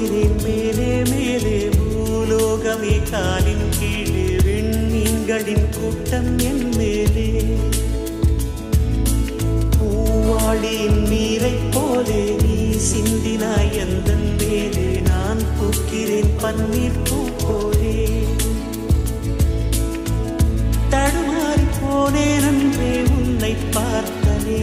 போகிறேன் மேலே மேலே பூலோகமே காலின் கீழே விண்மீன்களின் கூட்டம் என் மேலே. பூவாளியின் நீரை போலே நீ சிந்தினாய் எந்த மேலே நான் பூக்கிறேன் பன்னீர் பூ போலே. தடுமாறி போனேன் அன்றே உன்னை பார்த்தனே.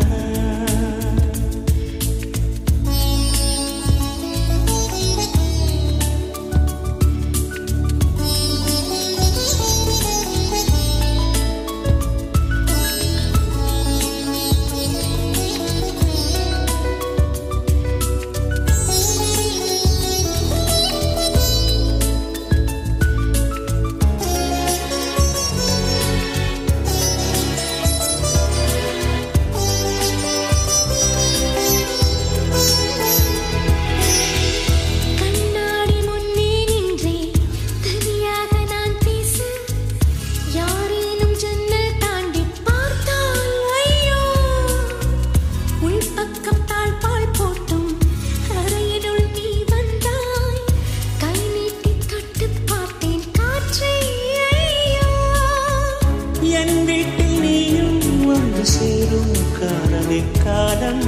என் வீட்டில் நீயும் வந்து சேரும் காலமே காலம்.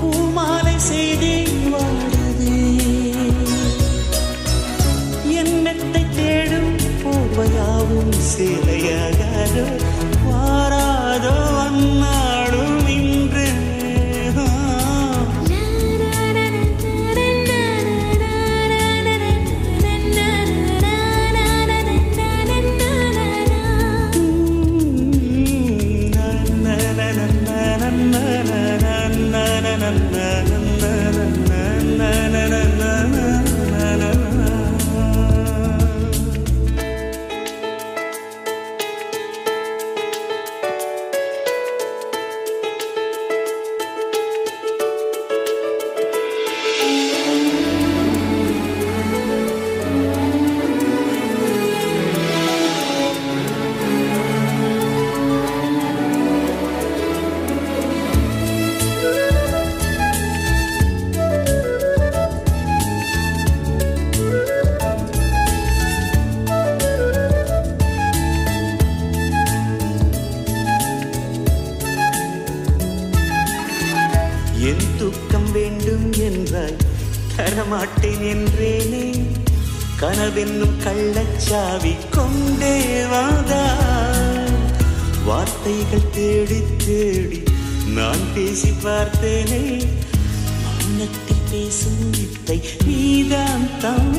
பூமாலை செய்தி வாடுதே. என் தேடும் போவையாவும் வாராதோ அந்நாடும் தரமாட்டேன் என்றேனே கனவென்னும் கள்ளச்சாவி கொண்டே வாதா வார்த்தைகள் தேடி தேடி நான் பேசி பார்த்தேனே. மன்னத்தில் பேசும் வித்தை நீதான் தான்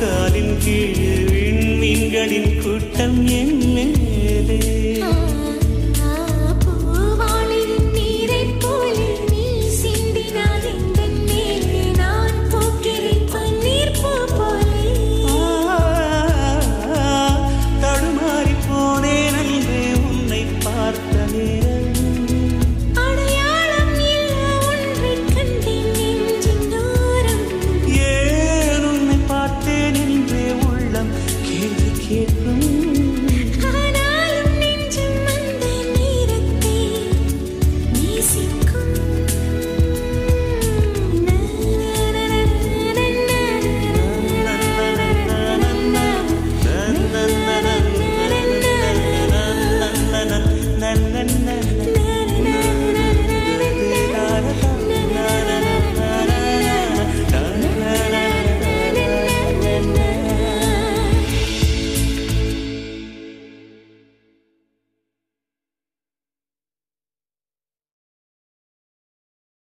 காலின் கீழ் விண்மீன்களின் கூட்டம் என்ன?